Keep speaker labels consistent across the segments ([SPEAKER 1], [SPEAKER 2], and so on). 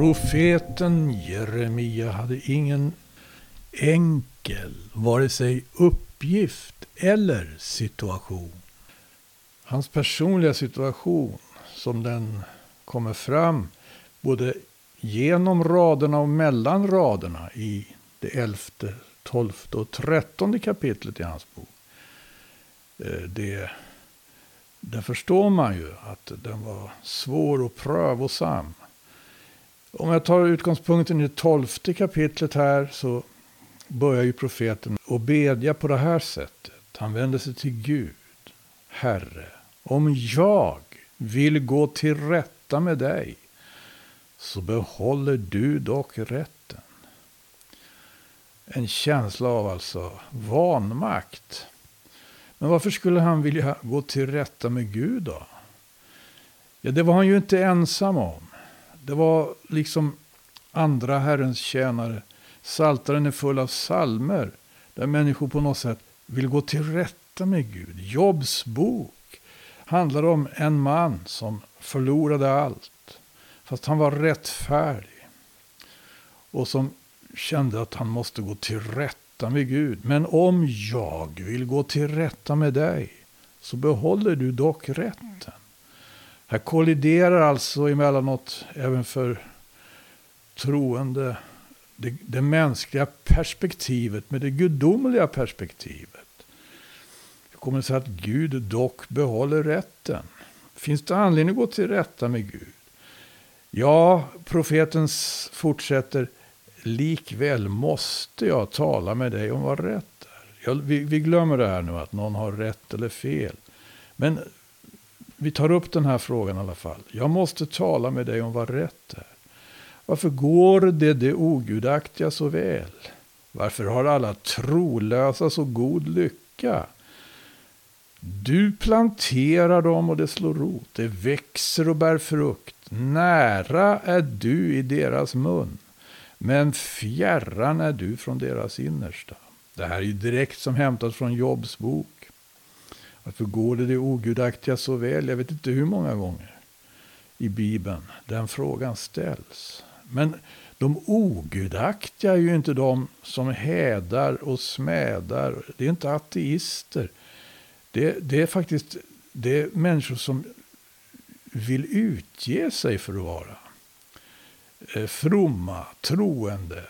[SPEAKER 1] Profeten Jeremia hade ingen enkel, vare sig uppgift eller situation. Hans personliga situation, som den kommer fram både genom raderna och mellan raderna i det elfte, tolfte och trettonde kapitlet i hans bok. Eh, det, där förstår man ju att den var svår och prövosam. Om jag tar utgångspunkten i det tolfte kapitlet här så börjar ju profeten att bedja på det här sättet. Han vänder sig till Gud. Herre, om jag vill gå till rätta med dig så behåller du dock rätten. En känsla av alltså vanmakt. Men varför skulle han vilja gå till rätta med Gud då? Ja, det var han ju inte ensam om. Det var liksom andra Herrens tjänare. Saltaren är full av salmer. Där människor på något sätt vill gå till rätta med Gud. Jobs bok handlar om en man som förlorade allt. Fast han var rättfärdig. Och som kände att han måste gå till rätta med Gud. Men om jag vill gå till rätta med dig så behåller du dock rätten. Här kolliderar alltså emellanåt även för troende det, det mänskliga perspektivet med det gudomliga perspektivet. Det kommer det sig att Gud dock behåller rätten? Finns det anledning att gå till rätta med Gud? Ja, profeten fortsätter. Likväl måste jag tala med dig om vad rätt är. Ja, vi, vi glömmer det här nu att någon har rätt eller fel. Men vi tar upp den här frågan i alla fall. Jag måste tala med dig om vad rätt är. Varför går det det ogudaktiga så väl? Varför har alla trolösa så god lycka? Du planterar dem och det slår rot. Det växer och bär frukt. Nära är du i deras mun. Men fjärran är du från deras innersta. Det här är ju direkt som hämtat från Jobs bok. Varför går det det ogudaktiga så väl? Jag vet inte hur många gånger i Bibeln den frågan ställs. Men de ogudaktiga är ju inte de som hädar och smädar. Det är inte ateister. Det, det är faktiskt det är människor som vill utge sig för att vara eh, fromma, troende.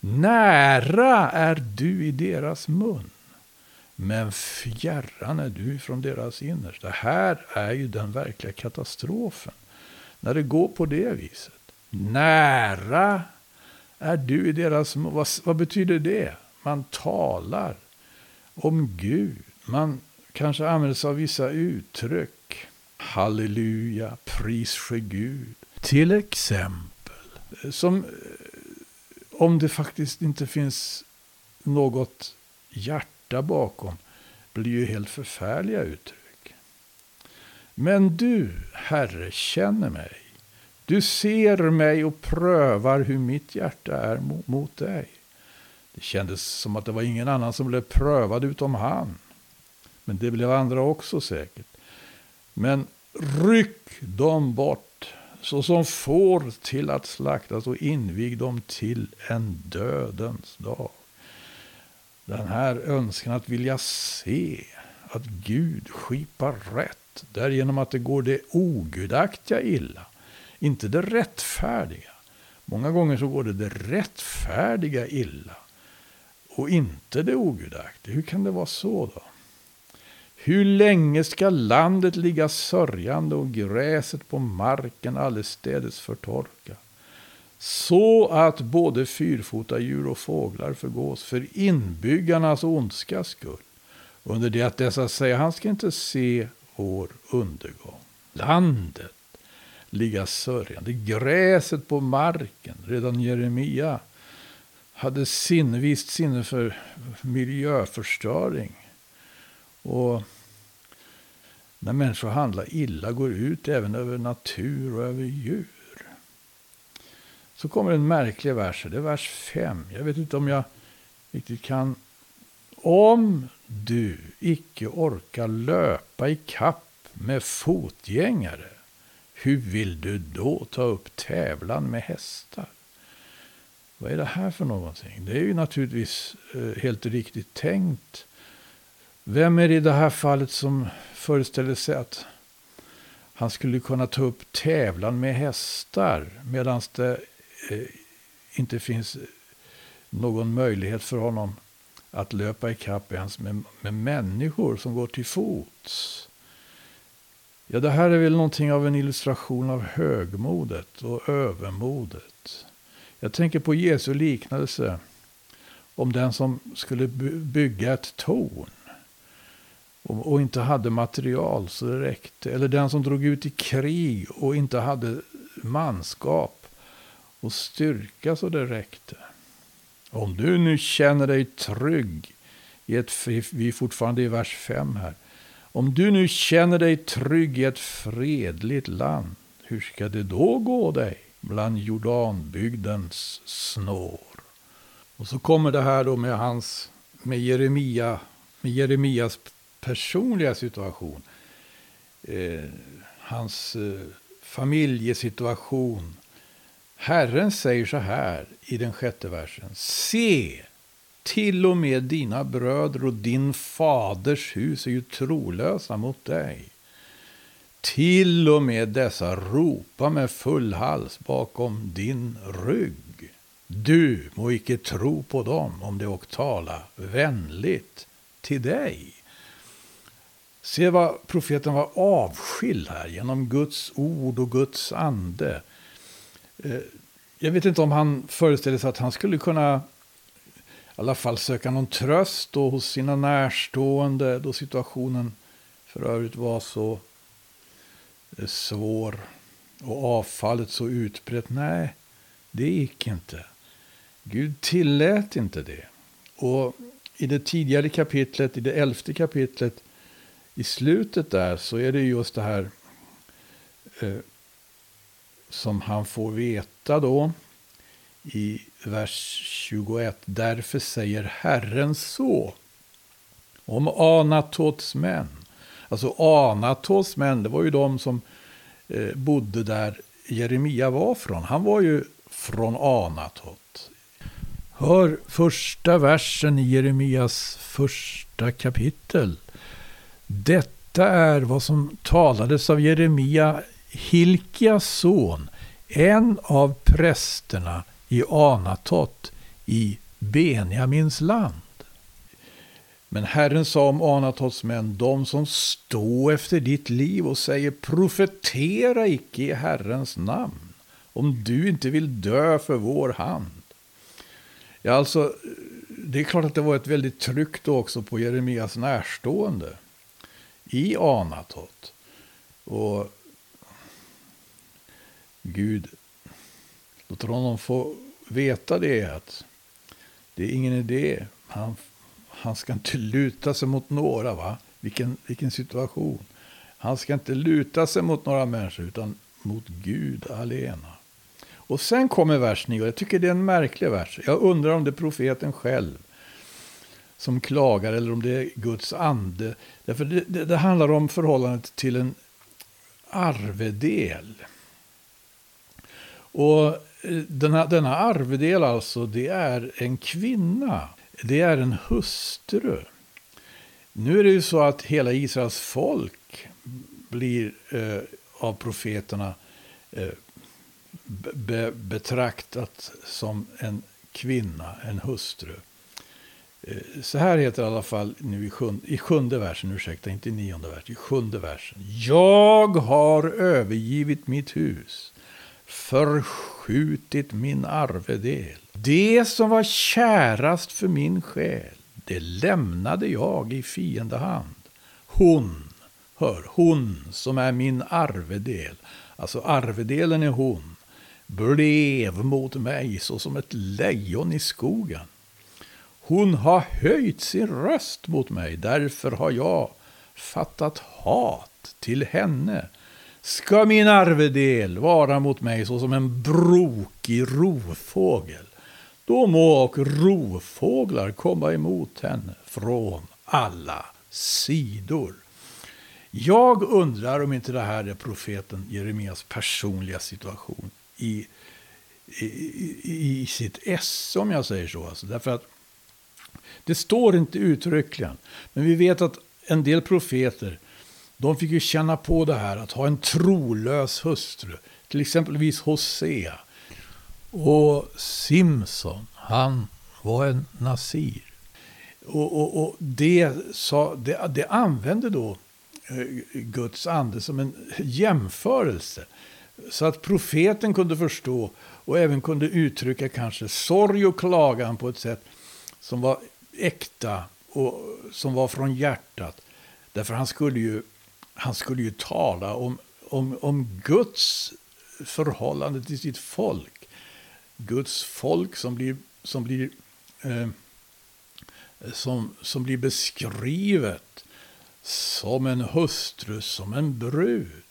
[SPEAKER 1] Nära är du i deras mun. Men fjärran är du från deras innersta. Här är ju den verkliga katastrofen. När det går på det viset. Nära är du i deras. Vad, vad betyder det? Man talar om Gud. Man kanske använder sig av vissa uttryck. Halleluja, pris för Gud. Till exempel. Eh, som eh, om det faktiskt inte finns något hjärta bakom. blir ju helt förfärliga uttryck. Men du, Herre, känner mig. Du ser mig och prövar hur mitt hjärta är mot dig. Det kändes som att det var ingen annan som blev prövad utom han. Men det blev andra också säkert. Men ryck dem bort såsom får till att slaktas och invig dem till en dödens dag. Den här önskan att vilja se att Gud skipar rätt därigenom att det går det ogudaktiga illa, inte det rättfärdiga. Många gånger så går det det rättfärdiga illa och inte det ogudaktiga. Hur kan det vara så då? Hur länge ska landet ligga sörjande och gräset på marken allestädes förtorka? Så att både fyrfota djur och fåglar förgås för inbyggarnas ondska skull. Under det att dessa säger han ska inte se vår undergång. Landet ligga sörjande, gräset på marken. Redan Jeremia hade sin, visst sinne för miljöförstöring. Och när människor handlar illa går ut även över natur och över djur. Så kommer en märklig vers, det är vers 5. Jag vet inte om jag riktigt kan. Om du icke orkar löpa i kapp med fotgängare, hur vill du då ta upp tävlan med hästar? Vad är det här för någonting? Det är ju naturligtvis eh, helt riktigt tänkt. Vem är det i det här fallet som föreställer sig att han skulle kunna ta upp tävlan med hästar medan det Eh, inte finns någon möjlighet för honom att löpa ikapp ens med, med människor som går till fots. Ja, det här är väl någonting av en illustration av högmodet och övermodet. Jag tänker på Jesu liknelse om den som skulle bygga ett torn och, och, inte hade material så det räckte. Eller den som drog ut i krig och inte hade manskap och styrka så det räckte. Om du nu känner dig trygg, i ett, vi är fortfarande i vers 5 här. Om du nu känner dig trygg i ett fredligt land, hur ska det då gå dig bland Jordanbygdens snår? Och så kommer det här då med hans, med Jeremia, med Jeremias personliga situation. Eh, hans eh, familjesituation. Herren säger så här i den sjätte versen. Se, till och med dina bröder och din faders hus är ju trolösa mot dig. Till och med dessa ropa med full hals bakom din rygg. Du må icke tro på dem om de och tala vänligt till dig. Se vad profeten var avskild här genom Guds ord och Guds ande. Eh, jag vet inte om han föreställde sig att han skulle kunna i alla fall söka någon tröst då hos sina närstående då situationen för övrigt var så eh, svår och avfallet så utbrett. Nej, det gick inte. Gud tillät inte det. Och i det tidigare kapitlet, i det elfte kapitlet, i slutet där så är det just det här eh, som han får veta då i vers 21. Därför säger Herren så om Anatots män. Alltså Anatots män, det var ju de som eh, bodde där Jeremia var från. Han var ju från Anatot. Hör första versen i Jeremias första kapitel. Detta är vad som talades av Jeremia, Hilkias son, en av prästerna i Anatot i Benjamins land. Men Herren sa om Anatots män, de som stå efter ditt liv och säger profetera icke i Herrens namn, om du inte vill dö för vår hand. Ja, alltså, det är klart att det var ett väldigt tryck då också på Jeremias närstående i Anatot. Och Gud låter honom få veta det att det är ingen idé. Han, han ska inte luta sig mot några. va? Vilken, vilken situation. Han ska inte luta sig mot några människor utan mot Gud alena. Och sen kommer vers 9 och jag tycker det är en märklig vers. Jag undrar om det är profeten själv som klagar eller om det är Guds ande. Därför det, det, det handlar om förhållandet till en arvedel. Och eh, denna, denna arvedel alltså, det är en kvinna. Det är en hustru. Nu är det ju så att hela Israels folk blir eh, av profeterna eh, be, betraktat som en kvinna, en hustru. Eh, så här heter det i alla fall nu i sjunde, i sjunde versen, ursäkta, inte i nionde versen, i sjunde versen. Jag har övergivit mitt hus, förskjutit min arvedel. Det som var kärast för min själ, det lämnade jag i fiendehand. Hon, hör, hon som är min arvedel, alltså arvedelen är hon, blev mot mig såsom ett lejon i skogen. Hon har höjt sin röst mot mig, därför har jag fattat hat till henne. Ska min arvedel vara mot mig såsom en brokig rovfågel, då må och rovfåglar komma emot henne från alla sidor. Jag undrar om inte det här är profeten Jeremias personliga situation i, i, i, i sitt esse, om jag säger så. Alltså, därför att det står inte uttryckligen. Men vi vet att en del profeter, de fick ju känna på det här att ha en trolös hustru. Till exempelvis Hosea. Och Simson, han var en nazir. Och, och, och det, sa, det, det använde då eh, Guds ande som en jämförelse. Så att profeten kunde förstå och även kunde uttrycka kanske sorg och klagan på ett sätt som var äkta och som var från hjärtat. Därför han skulle ju, han skulle ju tala om, om, om Guds förhållande till sitt folk. Guds folk som blir, som blir, eh, som, som blir beskrivet som en hustru, som en brud.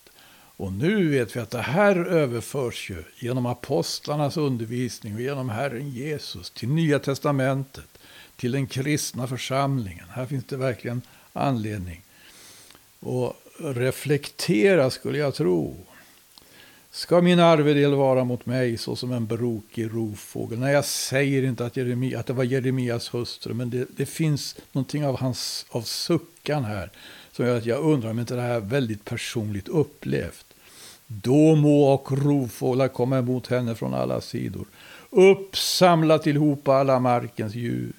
[SPEAKER 1] Och nu vet vi att det här överförs ju genom apostlarnas undervisning och genom Herren Jesus till Nya Testamentet, till den kristna församlingen. Här finns det verkligen anledning Och reflektera, skulle jag tro. Ska min arvedel vara mot mig såsom en brokig rovfågel? Nej, jag säger inte att, Jeremia, att det var Jeremias hustru, men det, det finns någonting av, hans, av suckan här som gör att jag undrar om inte det här är väldigt personligt upplevt. Då må och rovfåglar komma emot henne från alla sidor. Uppsamla tillhopa alla markens djur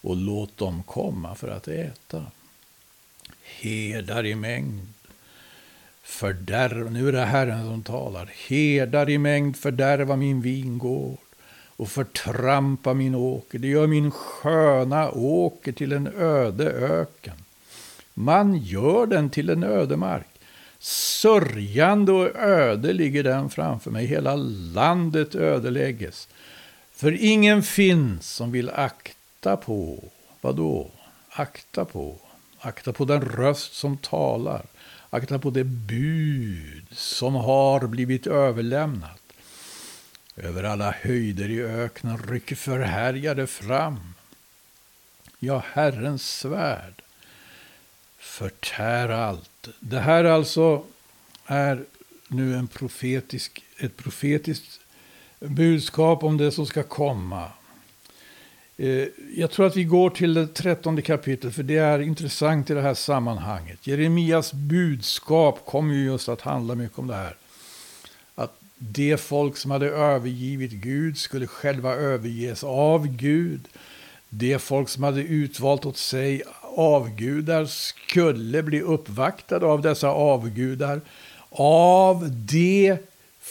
[SPEAKER 1] och låt dem komma för att äta. Herdar i mängd fördärva... nu är det Herren som talar, herdar i mängd fördärva min vingård och förtrampa min åker. Det gör min sköna åker till en öde öken. Man gör den till en ödemark. Sörjande och öde ligger den framför mig. Hela landet ödelägges. För ingen finns som vill akta på, vad då? Akta på, akta på den röst som talar. Akta på det bud som har blivit överlämnat. Över alla höjder i öknen rycker förhärjade fram. Ja, Herrens svärd förtär allt. Det här alltså är nu en profetisk, ett profetiskt budskap om det som ska komma. Eh, jag tror att vi går till det trettonde kapitlet, för det är intressant i det här sammanhanget. Jeremias budskap kommer ju just att handla mycket om det här. Att det folk som hade övergivit Gud skulle själva överges av Gud. Det folk som hade utvalt åt sig avgudar skulle bli uppvaktade av dessa avgudar. Av de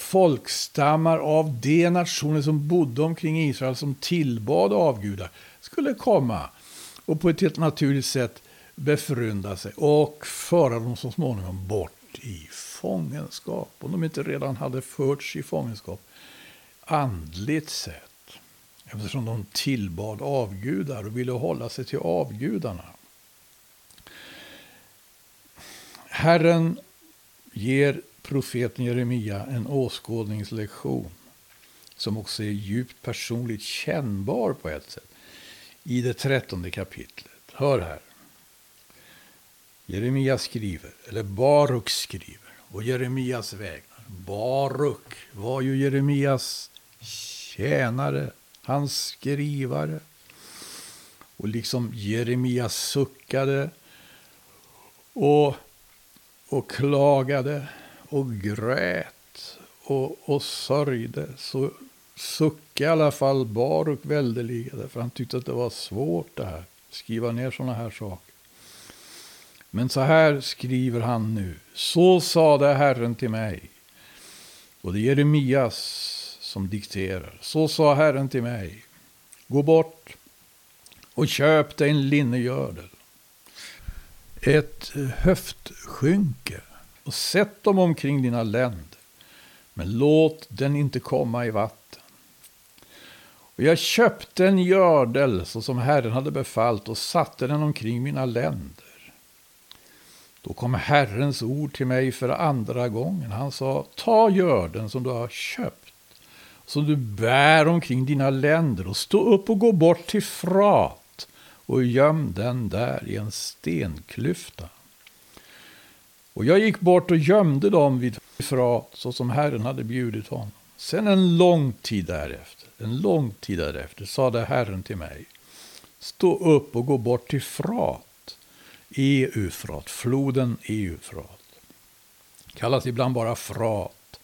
[SPEAKER 1] folkstammar av de nationer som bodde omkring Israel som tillbad avgudar skulle komma och på ett helt naturligt sätt befrynda sig och föra dem så småningom bort i fångenskap. Om de inte redan hade förts i fångenskap andligt sett. Eftersom de tillbad avgudar och ville hålla sig till avgudarna. Herren ger profeten Jeremia en åskådningslektion som också är djupt personligt kännbar på ett sätt i det trettonde kapitlet. Hör här. Jeremia skriver, eller Baruk skriver, och Jeremias vägnar. Baruk var ju Jeremias tjänare, hans skrivare. Och liksom Jeremia suckade och, och klagade och grät och, och sörjde så suckade i alla fall Baruk väldeliga därför han tyckte att det var svårt det här. Skriva ner sådana här saker. Men så här skriver han nu. Så sade Herren till mig. Och det är Jeremias som dikterar. Så sa Herren till mig. Gå bort och köp dig en linnegördel. Ett höftskynke och sätt dem omkring dina länder. Men låt den inte komma i vatten. Och jag köpte en gördel så som Herren hade befallt och satte den omkring mina länder. Då kom Herrens ord till mig för andra gången. Han sa, ta görden som du har köpt, som du bär omkring dina länder och stå upp och gå bort till Frat och göm den där i en stenklyfta. Och jag gick bort och gömde dem vid Frat så som Herren hade bjudit honom. Sen en lång tid därefter, en lång tid därefter sade Herren till mig. Stå upp och gå bort till Frat, Eufrat, floden Eufrat. Kallas ibland bara Frat.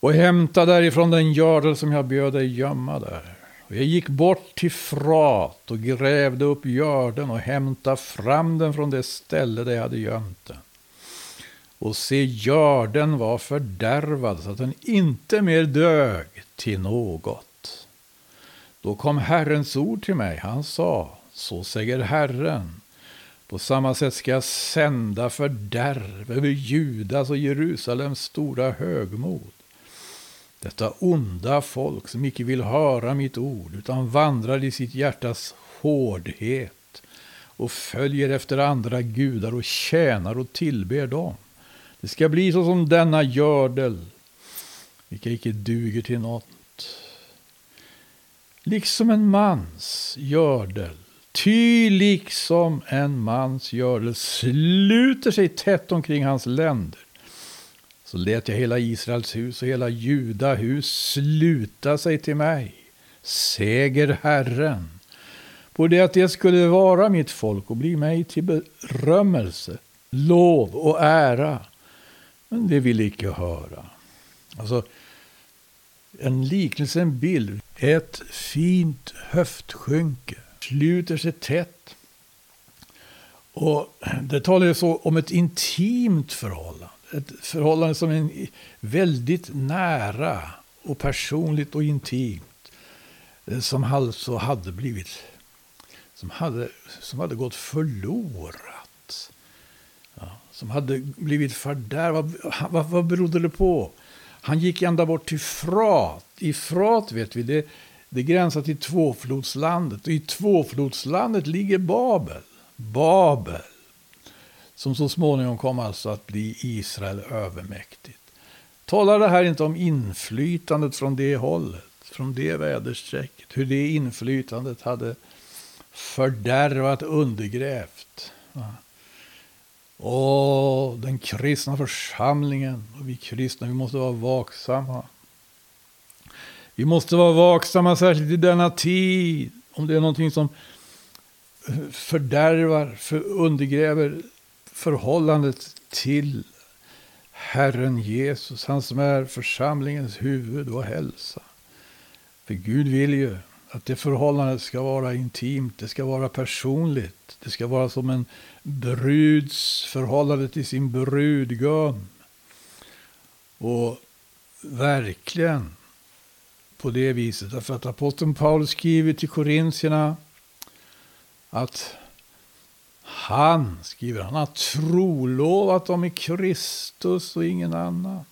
[SPEAKER 1] Och hämta därifrån den gördel som jag bjöd dig gömma där. Och jag gick bort till Frat och grävde upp görden och hämtade fram den från det ställe där jag hade gömt den. Och se, görden var fördärvad så att den inte mer dög till något. Då kom Herrens ord till mig. Han sa, så säger Herren. På samma sätt ska jag sända fördärv över Judas och Jerusalems stora högmod. Detta onda folk som icke vill höra mitt ord utan vandrar i sitt hjärtas hårdhet och följer efter andra gudar och tjänar och tillber dem. Det ska bli så som denna gördel, vilka icke duger till något. Liksom en mans gördel, ty liksom en mans gördel sluter sig tätt omkring hans länder. Så lät jag hela Israels hus och hela Juda hus sluta sig till mig, säger Herren, på det att det skulle vara mitt folk och bli mig till berömmelse, lov och ära men det vill icke höra. Alltså, en liknelse, en bild. Ett fint höftskynke sluter sig tätt. Och det talar så om ett intimt förhållande. Ett förhållande som är väldigt nära och personligt och intimt. Som alltså hade blivit, som hade, som hade gått förlorat som hade blivit fördärvad. Vad, vad, vad berodde det på? Han gick ända bort till Frat. I Frat vet vi, det, det gränsar till tvåflodslandet. Och i tvåflodslandet ligger Babel. Babel. Som så småningom kom alltså att bli Israel övermäktigt. Talar det här inte om inflytandet från det hållet? Från det väderstrecket? Hur det inflytandet hade fördärvat, undergrävt. Åh, den kristna församlingen och vi kristna, vi måste vara vaksamma. Vi måste vara vaksamma särskilt i denna tid. Om det är någonting som fördärvar, för undergräver förhållandet till Herren Jesus, han som är församlingens huvud och hälsa. För Gud vill ju att det förhållandet ska vara intimt, det ska vara personligt. Det ska vara som en bruds förhållande till sin brudgum. Och verkligen på det viset. Därför att aposteln Paulus skriver till korintierna att han, skriver han, har trolovat dem i Kristus och ingen annan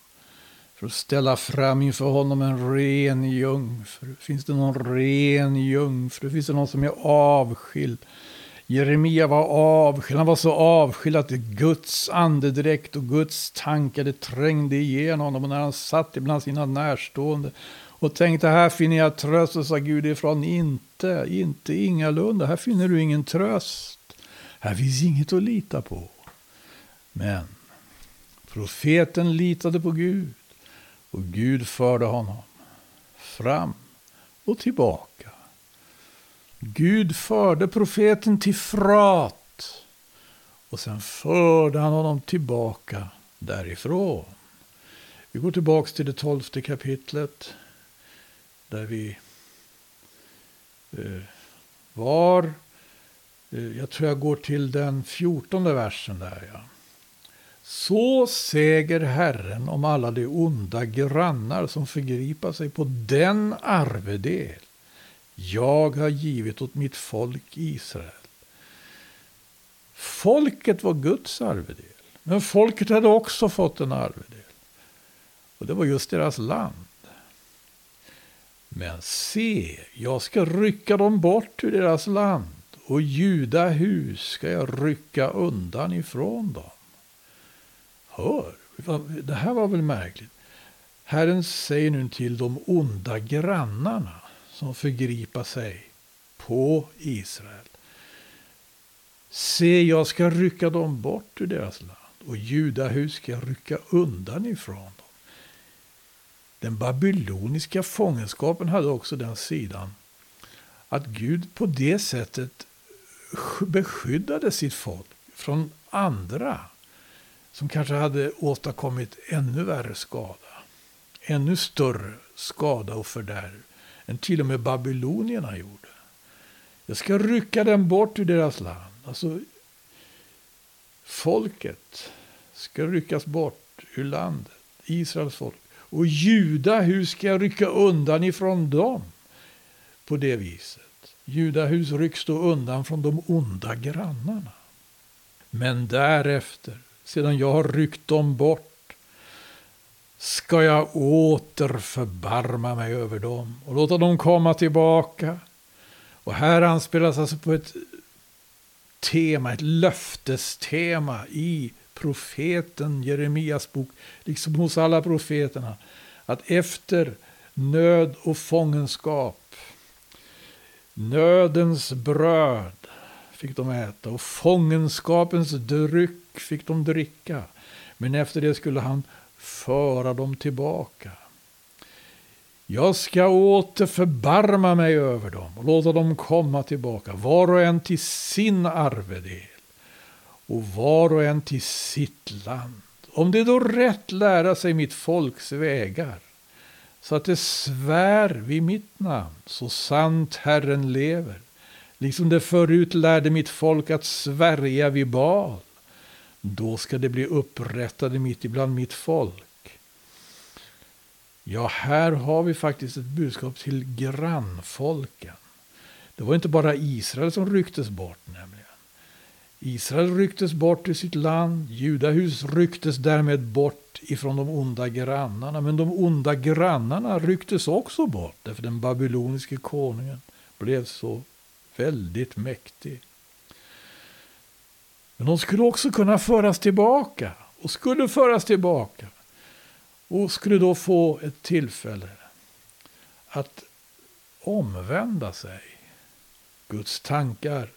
[SPEAKER 1] för att ställa fram inför honom en ren jungfru. Finns det någon ren jungfru? Finns det någon som är avskild? Jeremia var avskild, han var så avskild att Guds andedräkt och Guds tankar det trängde igenom honom. Och när han satt ibland sina närstående och tänkte här finner jag tröst och sa Gud ifrån inte, inte ingalunda, här finner du ingen tröst. Här finns inget att lita på. Men profeten litade på Gud. Och Gud förde honom fram och tillbaka. Gud förde profeten till Frat. Och sen förde han honom tillbaka därifrån. Vi går tillbaka till det tolfte kapitlet. Där vi eh, var. Eh, jag tror jag går till den fjortonde versen där. Ja. Så säger Herren om alla de onda grannar som förgripa sig på den arvedel jag har givit åt mitt folk Israel. Folket var Guds arvedel, men folket hade också fått en arvedel. Och det var just deras land. Men se, jag ska rycka dem bort ur deras land och Juda hus ska jag rycka undan ifrån dem. Hör, det här var väl märkligt. Herren säger nu till de onda grannarna som förgripa sig på Israel. Se, jag ska rycka dem bort ur deras land och judahus ska jag rycka undan ifrån dem. Den babyloniska fångenskapen hade också den sidan att Gud på det sättet beskyddade sitt folk från andra som kanske hade åstadkommit ännu värre skada. Ännu större skada och fördärv än till och med babylonierna gjorde. Jag ska rycka den bort ur deras land. Alltså, folket ska ryckas bort ur landet. Israels folk. Och Juda, hur ska jag rycka undan ifrån dem? På det viset. Judahus rycks då undan från de onda grannarna. Men därefter, sedan jag har ryckt dem bort, ska jag åter förbarma mig över dem och låta dem komma tillbaka. Och här anspelas alltså på ett tema, ett löftestema i profeten Jeremias bok, liksom hos alla profeterna. Att efter nöd och fångenskap Nödens bröd fick de äta och fångenskapens dryck fick de dricka. Men efter det skulle han föra dem tillbaka. Jag ska åter förbarma mig över dem och låta dem komma tillbaka, var och en till sin arvedel och var och en till sitt land. Om det då rätt lära sig mitt folks vägar så att det svär vid mitt namn, så sant Herren lever. Liksom det förut lärde mitt folk att svärja vid bal. Då ska det bli upprättade mitt ibland mitt folk. Ja, här har vi faktiskt ett budskap till grannfolken. Det var inte bara Israel som rycktes bort nämligen. Israel rycktes bort ur sitt land, judahus rycktes därmed bort ifrån de onda grannarna. Men de onda grannarna rycktes också bort, därför den babyloniske konungen blev så väldigt mäktig. Men de skulle också kunna föras tillbaka, och skulle föras tillbaka. Och skulle då få ett tillfälle att omvända sig. Guds tankar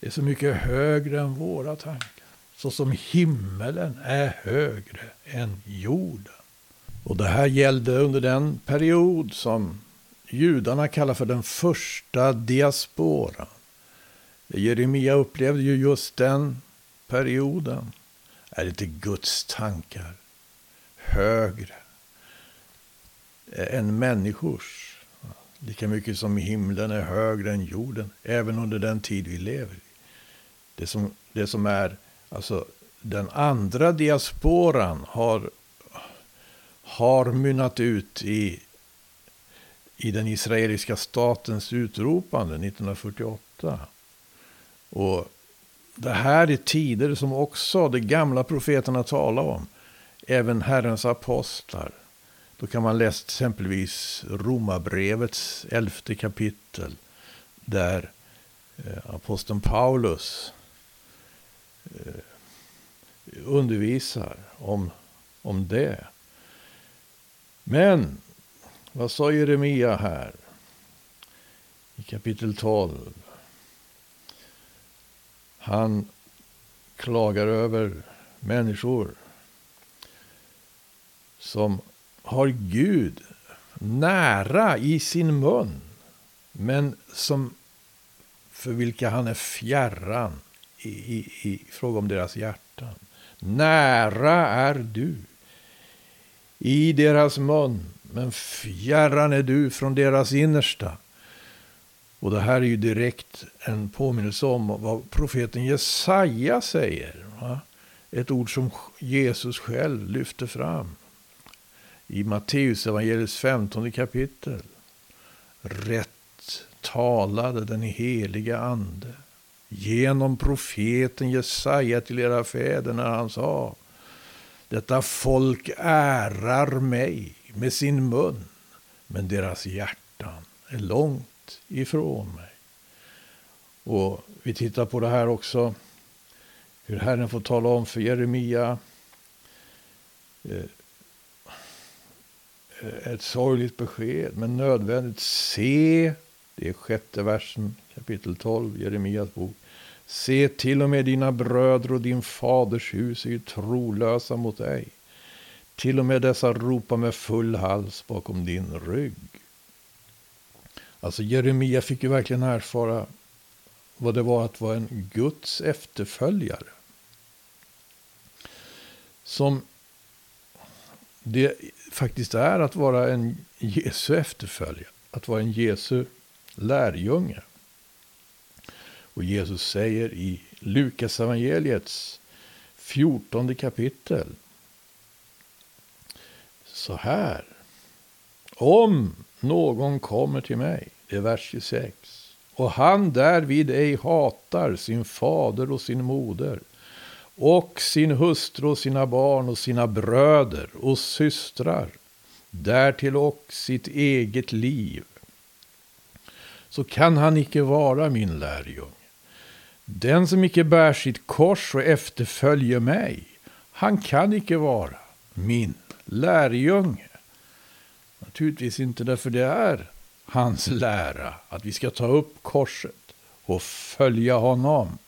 [SPEAKER 1] är så mycket högre än våra tankar. Så som himmelen är högre än jorden. Och det här gällde under den period som judarna kallar för den första diasporan. Jeremia upplevde ju just den perioden. Är inte Guds tankar högre än människors? Lika mycket som himlen är högre än jorden, även under den tid vi lever i. Det som, det som är, alltså den andra diasporan har, har mynnat ut i, i den israeliska statens utropande 1948. Och det här är tider som också de gamla profeterna talar om. Även Herrens apostlar. Då kan man läsa exempelvis Romarbrevets elfte kapitel. Där eh, aposteln Paulus eh, undervisar om, om det. Men vad sa Jeremia här? I kapitel 12. Han klagar över människor som har Gud nära i sin mun. Men som för vilka han är fjärran i, i, i fråga om deras hjärtan. Nära är du i deras mun, men fjärran är du från deras innersta. Och det här är ju direkt en påminnelse om vad profeten Jesaja säger. Va? Ett ord som Jesus själv lyfter fram. I Matteus evangeliets 15 kapitel. Rätt talade den heliga ande genom profeten Jesaja till era fäder när han sa Detta folk ärar mig med sin mun, men deras hjärtan är långt ifrån mig. Och vi tittar på det här också, hur Herren får tala om för Jeremia eh, ett sorgligt besked, men nödvändigt. Se, det är sjätte versen, kapitel 12, Jeremias bok. Se, till och med dina bröder och din faders hus är ju trolösa mot dig. Till och med dessa ropar med full hals bakom din rygg. Alltså Jeremia fick ju verkligen erfara vad det var att vara en Guds efterföljare. Som det faktiskt är att vara en Jesu efterföljare. Att vara en Jesu lärjunge. Och Jesus säger i Lukas evangeliets 14 kapitel. Så här. Om någon kommer till mig, det är vers 26. Och han därvid ej hatar sin fader och sin moder och sin hustru och sina barn och sina bröder och systrar, därtill och sitt eget liv, så kan han icke vara min lärjunge. Den som icke bär sitt kors och efterföljer mig, han kan icke vara min lärjunge. Naturligtvis inte därför det är hans lära att vi ska ta upp korset och följa honom.